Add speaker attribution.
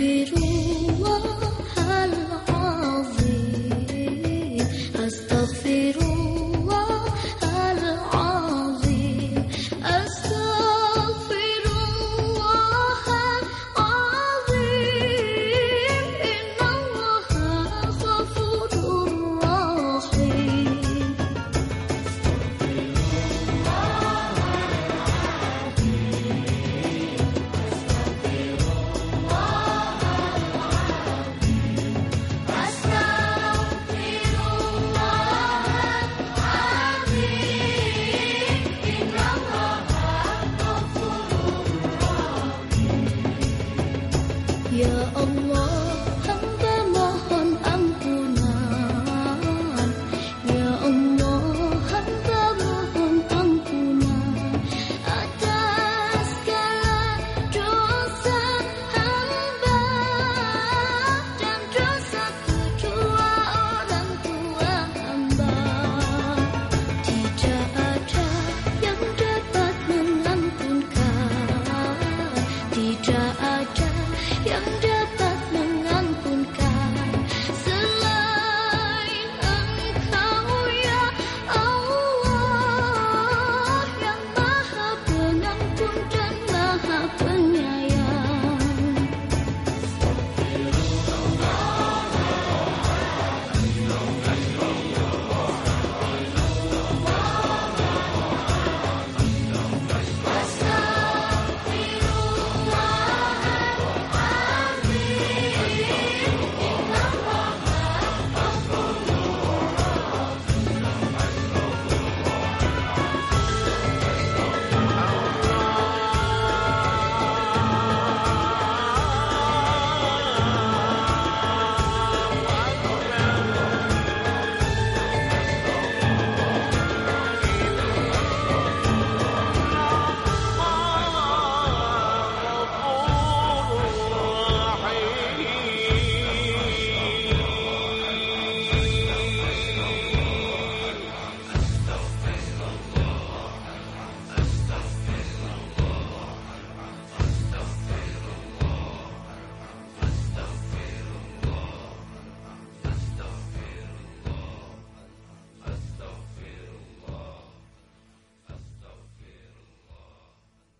Speaker 1: ser under